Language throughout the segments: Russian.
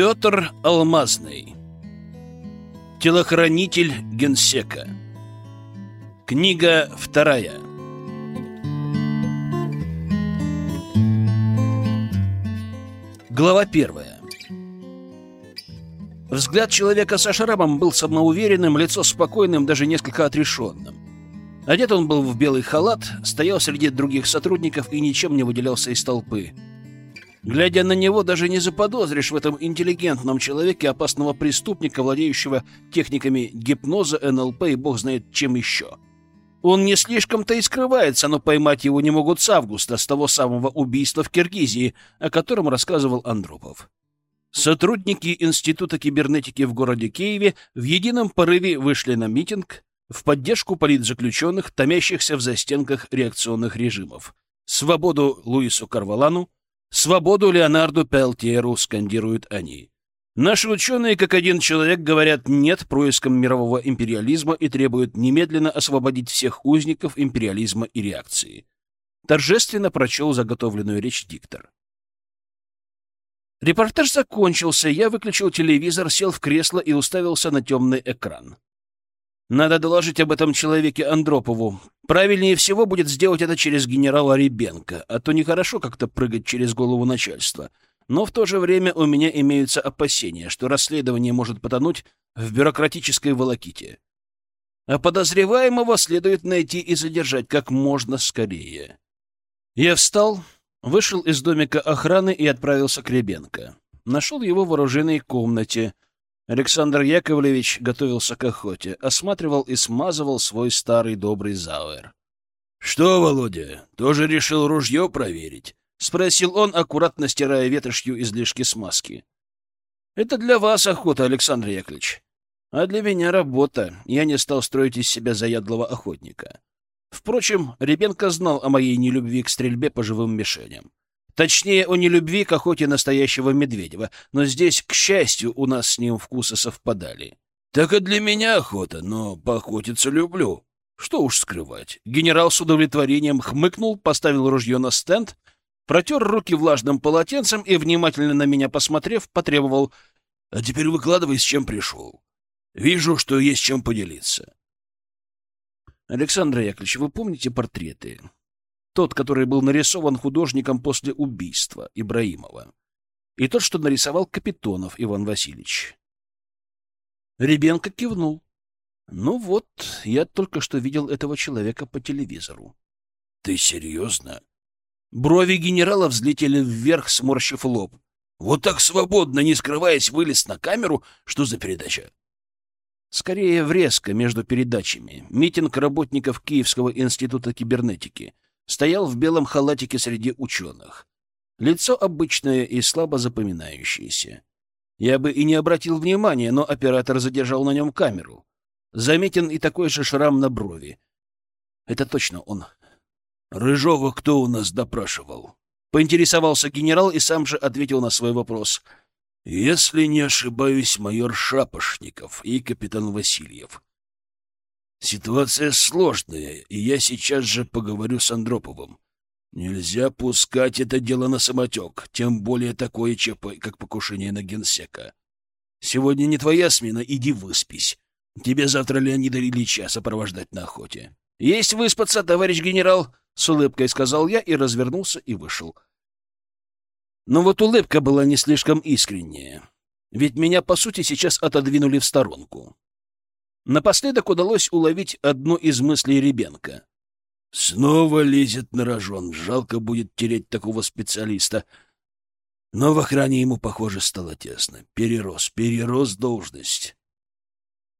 Петр Алмазный Телохранитель генсека Книга вторая Глава первая Взгляд человека со шрамом был самоуверенным, лицо спокойным, даже несколько отрешенным. Одет он был в белый халат, стоял среди других сотрудников и ничем не выделялся из толпы. Глядя на него, даже не заподозришь в этом интеллигентном человеке опасного преступника, владеющего техниками гипноза, НЛП и бог знает чем еще. Он не слишком-то и скрывается, но поймать его не могут с августа, с того самого убийства в Киргизии, о котором рассказывал Андропов. Сотрудники Института кибернетики в городе Киеве в едином порыве вышли на митинг в поддержку политзаключенных, томящихся в застенках реакционных режимов. Свободу Луису Карвалану, свободу Леонарду Пелтиеру скандируют они. Наши ученые, как один человек, говорят «нет» проискам мирового империализма и требуют немедленно освободить всех узников империализма и реакции. Торжественно прочел заготовленную речь диктор. Репортаж закончился, я выключил телевизор, сел в кресло и уставился на темный экран. Надо доложить об этом человеке Андропову. Правильнее всего будет сделать это через генерала Ребенко, а то нехорошо как-то прыгать через голову начальства. Но в то же время у меня имеются опасения, что расследование может потонуть в бюрократической волоките. А подозреваемого следует найти и задержать как можно скорее. Я встал, вышел из домика охраны и отправился к Ребенко. Нашел его в оружейной комнате — Александр Яковлевич готовился к охоте, осматривал и смазывал свой старый добрый зауэр. — Что, Володя, тоже решил ружье проверить? — спросил он, аккуратно стирая ветошью излишки смазки. — Это для вас охота, Александр Яковлевич. А для меня работа. Я не стал строить из себя заядлого охотника. Впрочем, Ребенко знал о моей нелюбви к стрельбе по живым мишеням. Точнее, о нелюбви к охоте настоящего Медведева, но здесь, к счастью, у нас с ним вкусы совпадали. Так и для меня охота, но поохотиться люблю. Что уж скрывать. Генерал с удовлетворением хмыкнул, поставил ружье на стенд, протер руки влажным полотенцем и, внимательно на меня посмотрев, потребовал «А теперь выкладывай, с чем пришел. Вижу, что есть чем поделиться». Александр Яковлевич, вы помните портреты? Тот, который был нарисован художником после убийства Ибраимова. И тот, что нарисовал Капитонов Иван Васильевич. Ребенко кивнул. Ну вот, я только что видел этого человека по телевизору. Ты серьезно? Брови генерала взлетели вверх, сморщив лоб. Вот так свободно, не скрываясь, вылез на камеру? Что за передача? Скорее, врезка между передачами. Митинг работников Киевского института кибернетики — стоял в белом халатике среди ученых. Лицо обычное и слабо запоминающееся. Я бы и не обратил внимания, но оператор задержал на нем камеру. Заметен и такой же шрам на брови. Это точно он. «Рыжова кто у нас допрашивал?» Поинтересовался генерал и сам же ответил на свой вопрос. «Если не ошибаюсь, майор Шапошников и капитан Васильев. Ситуация сложная, и я сейчас же поговорю с Андроповым. Нельзя пускать это дело на самотек, тем более такое ЧП, как покушение на генсека. Сегодня не твоя смена, иди выспись. Тебе завтра Леонида Ильича сопровождать на охоте. — Есть выспаться, товарищ генерал, — с улыбкой сказал я и развернулся и вышел. Но вот улыбка была не слишком искренняя. Ведь меня, по сути, сейчас отодвинули в сторонку. Напоследок удалось уловить одну из мыслей Ребенка. «Снова лезет на рожон. Жалко будет терять такого специалиста. Но в охране ему, похоже, стало тесно. Перерос, перерос должность».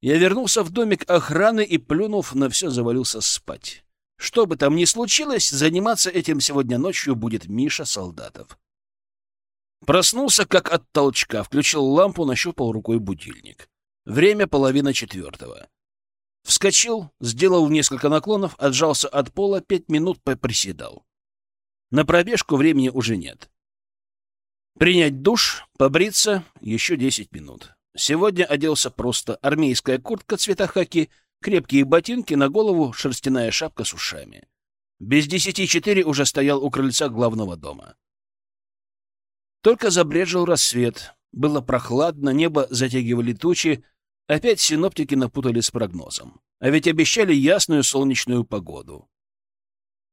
Я вернулся в домик охраны и, плюнув на все, завалился спать. Что бы там ни случилось, заниматься этим сегодня ночью будет Миша Солдатов. Проснулся как от толчка, включил лампу, нащупал рукой будильник. Время половина четвертого. Вскочил, сделал несколько наклонов, отжался от пола, пять минут поприседал. На пробежку времени уже нет. Принять душ, побриться — еще десять минут. Сегодня оделся просто армейская куртка цвета хаки, крепкие ботинки, на голову шерстяная шапка с ушами. Без десяти четыре уже стоял у крыльца главного дома. Только забрежил рассвет. Было прохладно, небо затягивали тучи, опять синоптики напутали с прогнозом. А ведь обещали ясную солнечную погоду.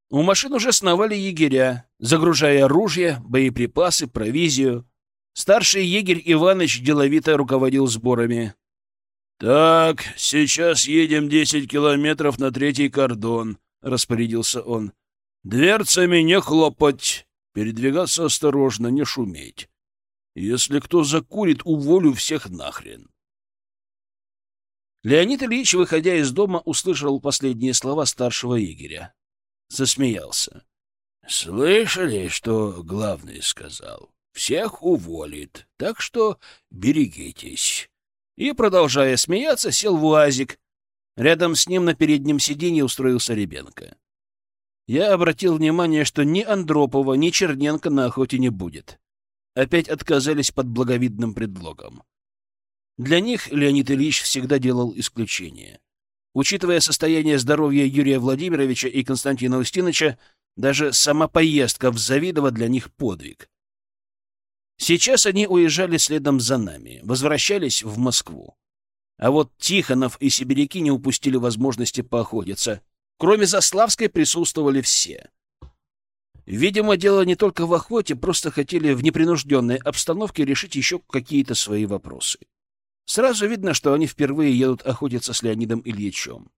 У машин уже сновали егеря, загружая оружие, боеприпасы, провизию. Старший егерь Иваныч деловито руководил сборами. «Так, сейчас едем десять километров на третий кордон», — распорядился он. «Дверцами не хлопать, передвигаться осторожно, не шуметь. Если кто закурит, уволю всех нахрен». Леонид Ильич, выходя из дома, услышал последние слова старшего егеря. Засмеялся. «Слышали, что главный сказал? Всех уволит, так что берегитесь» и, продолжая смеяться, сел в УАЗик. Рядом с ним на переднем сиденье устроился Ребенко. Я обратил внимание, что ни Андропова, ни Черненко на охоте не будет. Опять отказались под благовидным предлогом. Для них Леонид Ильич всегда делал исключение. Учитывая состояние здоровья Юрия Владимировича и Константина Устиновича, даже сама поездка в Завидово для них подвиг. Сейчас они уезжали следом за нами, возвращались в Москву. А вот Тихонов и сибиряки не упустили возможности поохотиться. Кроме Заславской присутствовали все. Видимо, дело не только в охоте, просто хотели в непринужденной обстановке решить еще какие-то свои вопросы. Сразу видно, что они впервые едут охотиться с Леонидом Ильичем.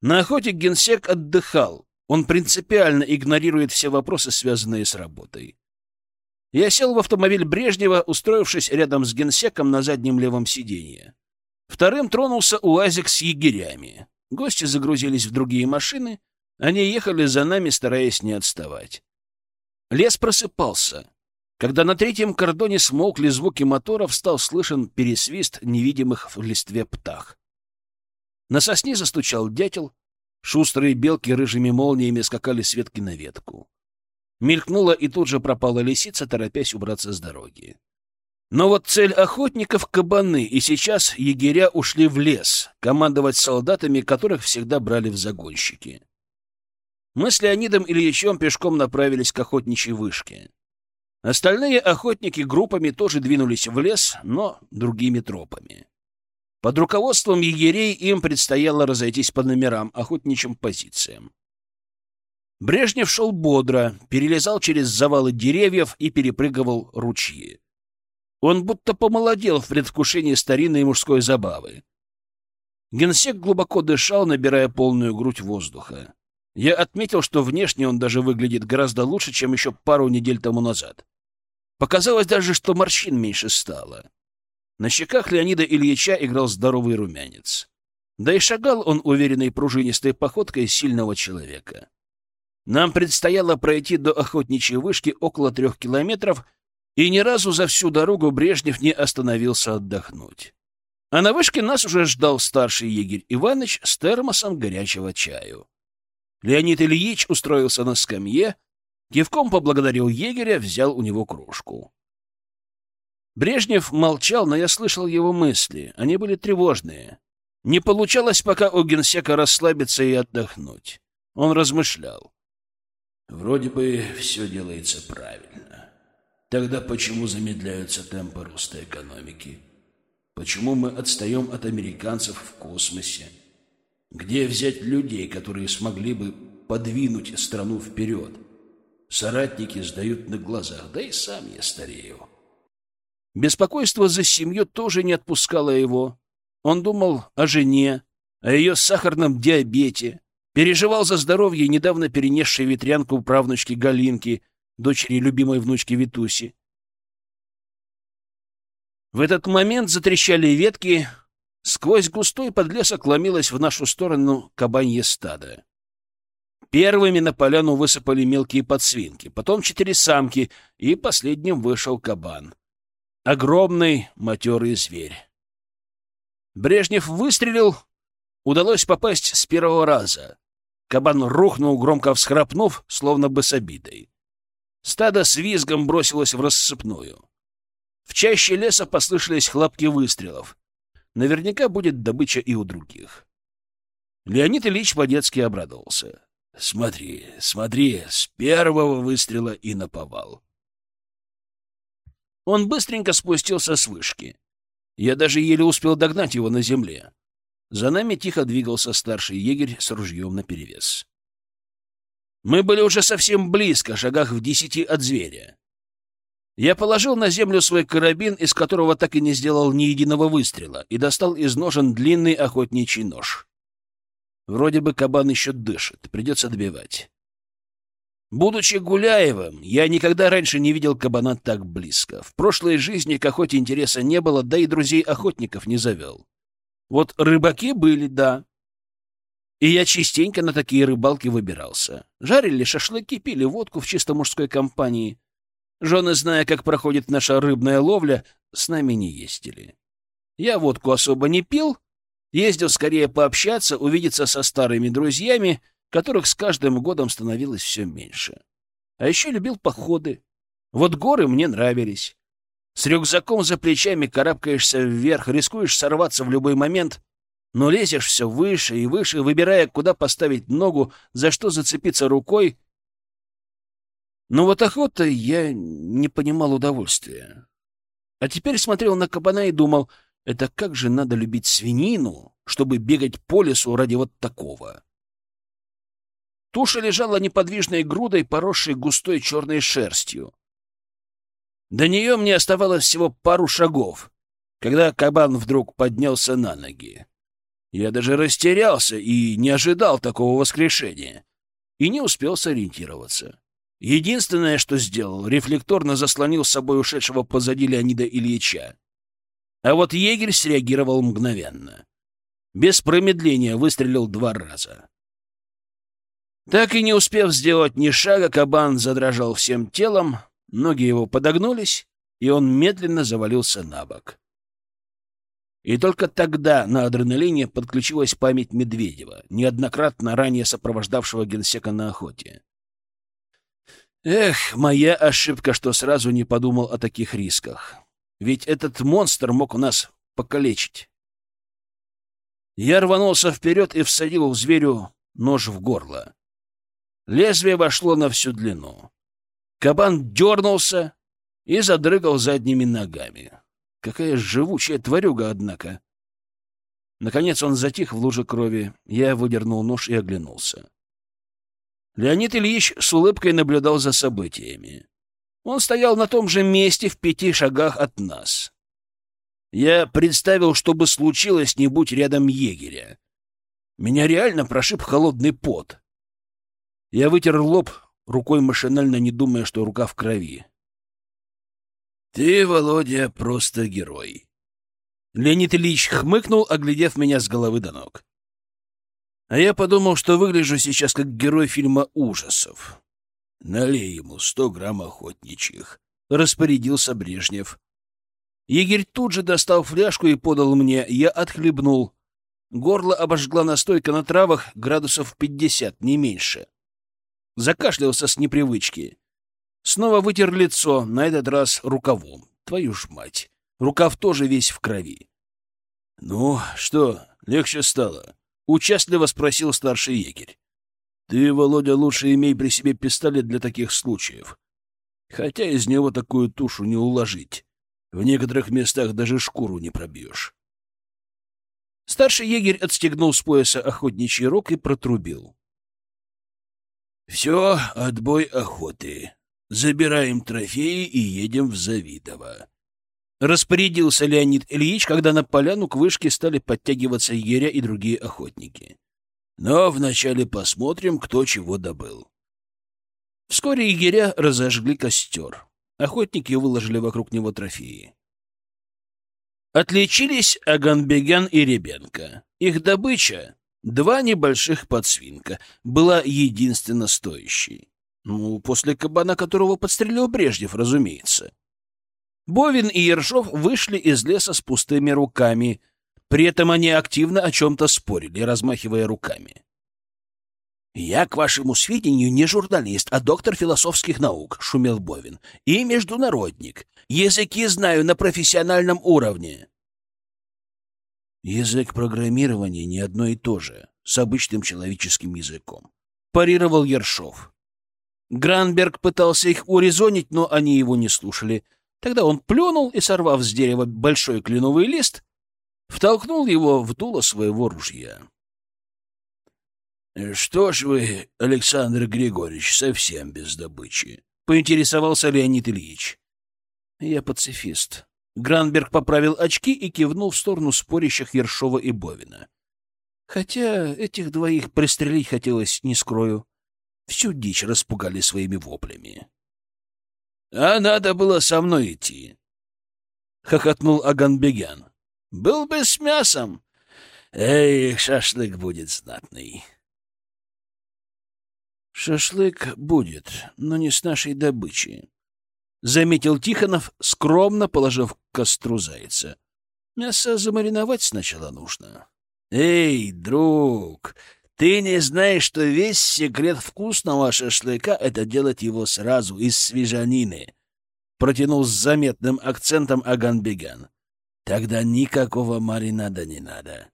На охоте генсек отдыхал. Он принципиально игнорирует все вопросы, связанные с работой. Я сел в автомобиль Брежнева, устроившись рядом с генсеком на заднем левом сиденье. Вторым тронулся УАЗик с егерями. Гости загрузились в другие машины. Они ехали за нами, стараясь не отставать. Лес просыпался. Когда на третьем кордоне смолкли звуки моторов, стал слышен пересвист невидимых в листве птах. На сосне застучал дятел. Шустрые белки рыжими молниями скакали с ветки на ветку. Мелькнула и тут же пропала лисица, торопясь убраться с дороги. Но вот цель охотников — кабаны, и сейчас егеря ушли в лес, командовать солдатами, которых всегда брали в загонщики. Мы с Леонидом Ильичем пешком направились к охотничьей вышке. Остальные охотники группами тоже двинулись в лес, но другими тропами. Под руководством егерей им предстояло разойтись по номерам, охотничьим позициям. Брежнев шел бодро, перелезал через завалы деревьев и перепрыгивал ручьи. Он будто помолодел в предвкушении старинной мужской забавы. Генсек глубоко дышал, набирая полную грудь воздуха. Я отметил, что внешне он даже выглядит гораздо лучше, чем еще пару недель тому назад. Показалось даже, что морщин меньше стало. На щеках Леонида Ильича играл здоровый румянец. Да и шагал он уверенной пружинистой походкой сильного человека. Нам предстояло пройти до охотничьей вышки около трех километров, и ни разу за всю дорогу Брежнев не остановился отдохнуть. А на вышке нас уже ждал старший егерь Иваныч с термосом горячего чаю. Леонид Ильич устроился на скамье, кивком поблагодарил егеря, взял у него кружку. Брежнев молчал, но я слышал его мысли. Они были тревожные. Не получалось пока у генсека расслабиться и отдохнуть. Он размышлял. Вроде бы все делается правильно. Тогда почему замедляются темпы роста экономики? Почему мы отстаем от американцев в космосе? Где взять людей, которые смогли бы подвинуть страну вперед? Соратники сдают на глазах, да и сам я старею. Беспокойство за семью тоже не отпускало его. Он думал о жене, о ее сахарном диабете, Переживал за здоровье недавно перенесшей ветрянку правнучки Галинки, дочери любимой внучки Витуси. В этот момент затрещали ветки, сквозь густой подлесок ломилось в нашу сторону кабанье стадо. Первыми на поляну высыпали мелкие подсвинки, потом четыре самки, и последним вышел кабан. Огромный матерый зверь. Брежнев выстрелил, удалось попасть с первого раза. Кабан рухнул, громко всхрапнув, словно бы с обидой. Стадо с визгом бросилось в рассыпную. В чаще леса послышались хлопки выстрелов. Наверняка будет добыча и у других. Леонид Ильич по-детски обрадовался. «Смотри, смотри, с первого выстрела и наповал». Он быстренько спустился с вышки. Я даже еле успел догнать его на земле. За нами тихо двигался старший егерь с ружьем наперевес. Мы были уже совсем близко, шагах в десяти от зверя. Я положил на землю свой карабин, из которого так и не сделал ни единого выстрела, и достал из ножен длинный охотничий нож. Вроде бы кабан еще дышит, придется добивать. Будучи Гуляевым, я никогда раньше не видел кабана так близко. В прошлой жизни к охоте интереса не было, да и друзей-охотников не завел. Вот рыбаки были, да. И я частенько на такие рыбалки выбирался. Жарили шашлыки, пили водку в чисто мужской компании. Жены, зная, как проходит наша рыбная ловля, с нами не ездили. Я водку особо не пил, ездил скорее пообщаться, увидеться со старыми друзьями — которых с каждым годом становилось все меньше. А еще любил походы. Вот горы мне нравились. С рюкзаком за плечами карабкаешься вверх, рискуешь сорваться в любой момент, но лезешь все выше и выше, выбирая, куда поставить ногу, за что зацепиться рукой. Но вот охота я не понимал удовольствия. А теперь смотрел на кабана и думал, это как же надо любить свинину, чтобы бегать по лесу ради вот такого. Туша лежала неподвижной грудой, поросшей густой черной шерстью. До нее мне оставалось всего пару шагов, когда кабан вдруг поднялся на ноги. Я даже растерялся и не ожидал такого воскрешения, и не успел сориентироваться. Единственное, что сделал, рефлекторно заслонил с собой ушедшего позади Леонида Ильича. А вот егерь среагировал мгновенно. Без промедления выстрелил два раза. Так и не успев сделать ни шага, кабан задрожал всем телом, ноги его подогнулись, и он медленно завалился на бок. И только тогда на адреналине подключилась память Медведева, неоднократно ранее сопровождавшего генсека на охоте. Эх, моя ошибка, что сразу не подумал о таких рисках. Ведь этот монстр мог нас покалечить. Я рванулся вперед и всадил зверю нож в горло. Лезвие вошло на всю длину. Кабан дернулся и задрыгал задними ногами. Какая живучая тварюга, однако. Наконец он затих в луже крови. Я выдернул нож и оглянулся. Леонид Ильич с улыбкой наблюдал за событиями. Он стоял на том же месте в пяти шагах от нас. Я представил, что бы случилось, не будь рядом егеря. Меня реально прошиб холодный пот. Я вытер лоб, рукой машинально не думая, что рука в крови. «Ты, Володя, просто герой!» Леонид Ильич хмыкнул, оглядев меня с головы до ног. А я подумал, что выгляжу сейчас как герой фильма ужасов. «Налей ему сто грамм охотничьих», — распорядился Брежнев. Егерь тут же достал фляжку и подал мне. Я отхлебнул. Горло обожгла настойка на травах градусов пятьдесят, не меньше. Закашлялся с непривычки. Снова вытер лицо, на этот раз рукавом. Твою ж мать. Рукав тоже весь в крови. — Ну, что, легче стало? — участливо спросил старший егерь. — Ты, Володя, лучше имей при себе пистолет для таких случаев. Хотя из него такую тушу не уложить. В некоторых местах даже шкуру не пробьешь. Старший егерь отстегнул с пояса охотничий рог и протрубил. Все, отбой охоты. Забираем трофеи и едем в Завидово. Распорядился Леонид Ильич, когда на поляну к вышке стали подтягиваться егеря и другие охотники. Но вначале посмотрим, кто чего добыл. Вскоре егеря разожгли костер. Охотники выложили вокруг него трофеи. Отличились Аганбегян и Ребенко. Их добыча Два небольших подсвинка была единственно стоящей. Ну, после кабана, которого подстрелил Брежнев, разумеется. Бовин и Ершов вышли из леса с пустыми руками. При этом они активно о чем-то спорили, размахивая руками. «Я, к вашему сведению, не журналист, а доктор философских наук», — шумел Бовин, — «и международник. Языки знаю на профессиональном уровне». Язык программирования не одно и то же, с обычным человеческим языком. Парировал Ершов. Гранберг пытался их урезонить, но они его не слушали. Тогда он плюнул и, сорвав с дерева большой кленовый лист, втолкнул его в дуло своего ружья. — Что ж вы, Александр Григорьевич, совсем без добычи? — поинтересовался Леонид Ильич. — Я пацифист. Гранберг поправил очки и кивнул в сторону спорящих Ершова и Бовина. Хотя этих двоих пристрелить хотелось, не скрою. Всю дичь распугали своими воплями. — А надо было со мной идти, — хохотнул Аганбегян. — Был бы с мясом. Эй, шашлык будет знатный. Шашлык будет, но не с нашей добычи, — заметил Тихонов, скромно положив к костру зайца. Мясо замариновать сначала нужно. — Эй, друг, ты не знаешь, что весь секрет вкусного шашлыка — это делать его сразу из свежанины? — протянул с заметным акцентом Аганбеган. — Тогда никакого маринада не надо.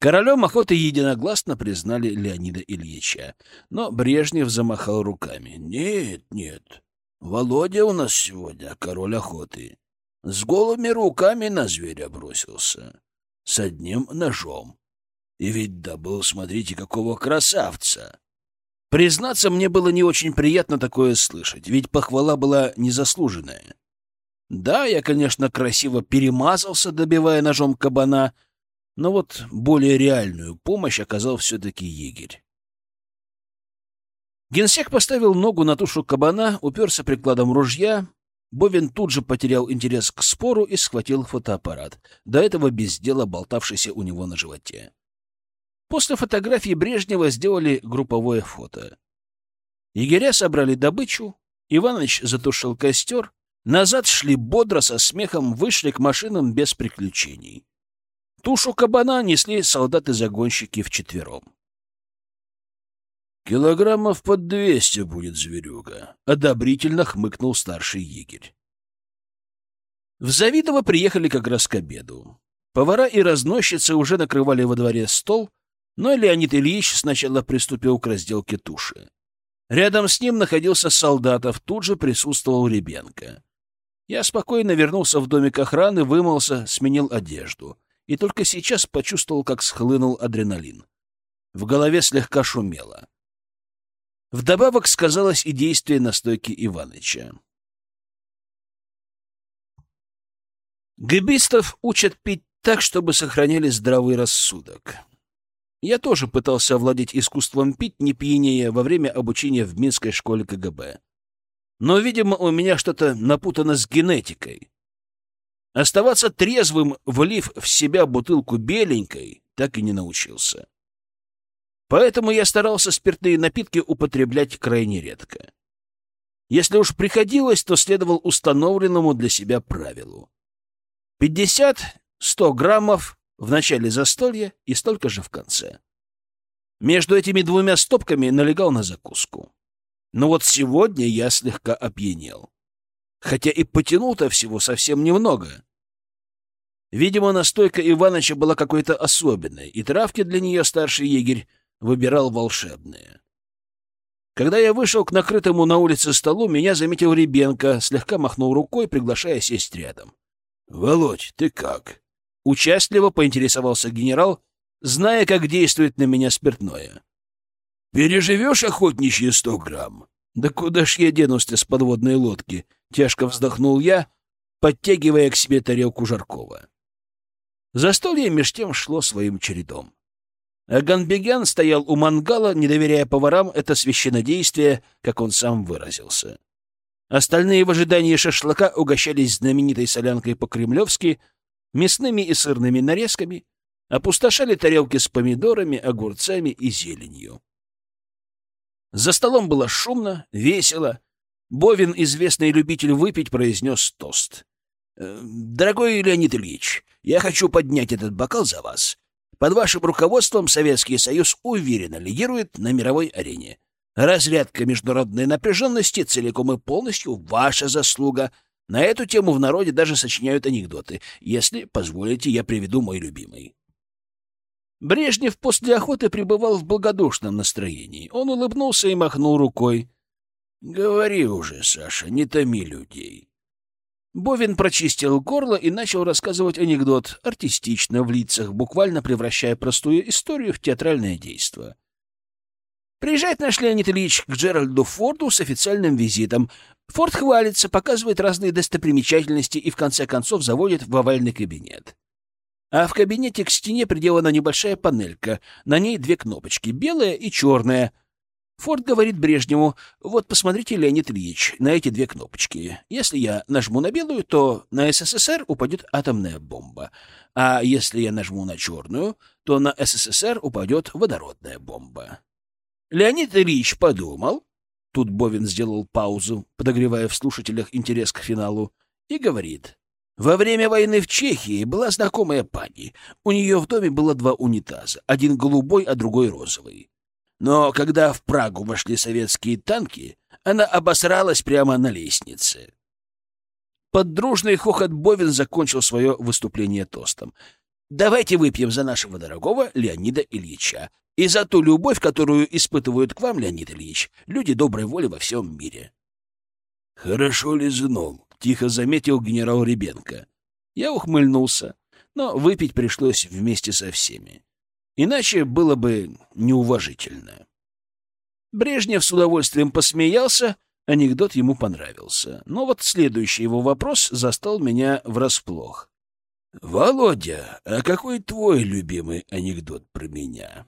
Королем охоты единогласно признали Леонида Ильича, но Брежнев замахал руками. «Нет, нет, Володя у нас сегодня король охоты. С голыми руками на зверя бросился, с одним ножом. И ведь добыл, смотрите, какого красавца!» Признаться, мне было не очень приятно такое слышать, ведь похвала была незаслуженная. Да, я, конечно, красиво перемазался, добивая ножом кабана — но вот более реальную помощь оказал все-таки егерь. Генсек поставил ногу на тушу кабана, уперся прикладом ружья. Бовин тут же потерял интерес к спору и схватил фотоаппарат, до этого без дела болтавшийся у него на животе. После фотографии Брежнева сделали групповое фото. Егеря собрали добычу, Иваныч затушил костер, назад шли бодро со смехом, вышли к машинам без приключений. Тушу кабана несли солдаты-загонщики вчетвером. «Килограммов под двести будет зверюга», — одобрительно хмыкнул старший егерь. В Завидово приехали как раз к обеду. Повара и разносчицы уже накрывали во дворе стол, но Леонид Ильич сначала приступил к разделке туши. Рядом с ним находился Солдатов, тут же присутствовал Ребенко. Я спокойно вернулся в домик охраны, вымылся, сменил одежду и только сейчас почувствовал, как схлынул адреналин. В голове слегка шумело. Вдобавок сказалось и действие настойки Иваныча. Гибистов учат пить так, чтобы сохраняли здравый рассудок. Я тоже пытался овладеть искусством пить не пьянее во время обучения в Минской школе КГБ. Но, видимо, у меня что-то напутано с генетикой. Оставаться трезвым, влив в себя бутылку беленькой, так и не научился. Поэтому я старался спиртные напитки употреблять крайне редко. Если уж приходилось, то следовал установленному для себя правилу. 50-100 граммов в начале застолья и столько же в конце. Между этими двумя стопками налегал на закуску. Но вот сегодня я слегка опьянел хотя и потянул-то всего совсем немного. Видимо, настойка Иваныча была какой-то особенной, и травки для нее старший егерь выбирал волшебные. Когда я вышел к накрытому на улице столу, меня заметил Ребенко, слегка махнул рукой, приглашая сесть рядом. — Володь, ты как? — участливо поинтересовался генерал, зная, как действует на меня спиртное. — Переживешь охотничьи сто грамм? — Да куда ж я денусь-то с подводной лодки? Тяжко вздохнул я, подтягивая к себе тарелку Жаркова. Застолье меж тем шло своим чередом. Аганбегян стоял у мангала, не доверяя поварам это священнодействие, как он сам выразился. Остальные в ожидании шашлыка угощались знаменитой солянкой по-кремлевски, мясными и сырными нарезками, опустошали тарелки с помидорами, огурцами и зеленью. За столом было шумно, весело, Бовин, известный любитель выпить, произнес тост. «Э, «Дорогой Леонид Ильич, я хочу поднять этот бокал за вас. Под вашим руководством Советский Союз уверенно лидирует на мировой арене. Разрядка международной напряженности целиком и полностью ваша заслуга. На эту тему в народе даже сочиняют анекдоты. Если позволите, я приведу мой любимый». Брежнев после охоты пребывал в благодушном настроении. Он улыбнулся и махнул рукой. Говори уже, Саша, не томи людей. Бовин прочистил горло и начал рассказывать анекдот, артистично, в лицах, буквально превращая простую историю в театральное действо. Приезжает наш Леонид Ильич к Джеральду Форду с официальным визитом. Форд хвалится, показывает разные достопримечательности и в конце концов заводит в овальный кабинет. А в кабинете к стене приделана небольшая панелька, на ней две кнопочки, белая и черная — Форд говорит Брежневу, вот посмотрите, Леонид Ильич, на эти две кнопочки. Если я нажму на белую, то на СССР упадет атомная бомба. А если я нажму на черную, то на СССР упадет водородная бомба. Леонид Ильич подумал, тут Бовин сделал паузу, подогревая в слушателях интерес к финалу, и говорит, во время войны в Чехии была знакомая пани. У нее в доме было два унитаза, один голубой, а другой розовый. Но когда в Прагу вошли советские танки, она обосралась прямо на лестнице. Под дружный хохот Бовин закончил свое выступление тостом. «Давайте выпьем за нашего дорогого Леонида Ильича и за ту любовь, которую испытывают к вам, Леонид Ильич, люди доброй воли во всем мире». «Хорошо лизнул», — тихо заметил генерал Ребенко. Я ухмыльнулся, но выпить пришлось вместе со всеми. Иначе было бы неуважительно. Брежнев с удовольствием посмеялся, анекдот ему понравился. Но вот следующий его вопрос застал меня врасплох. — Володя, а какой твой любимый анекдот про меня?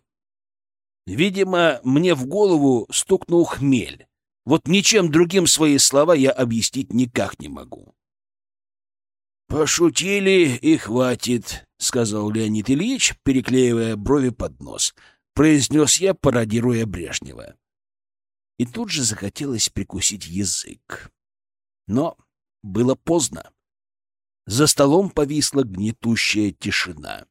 Видимо, мне в голову стукнул хмель. Вот ничем другим свои слова я объяснить никак не могу. «Пошутили и хватит», — сказал Леонид Ильич, переклеивая брови под нос. Произнес я, пародируя Брежнева. И тут же захотелось прикусить язык. Но было поздно. За столом повисла гнетущая тишина.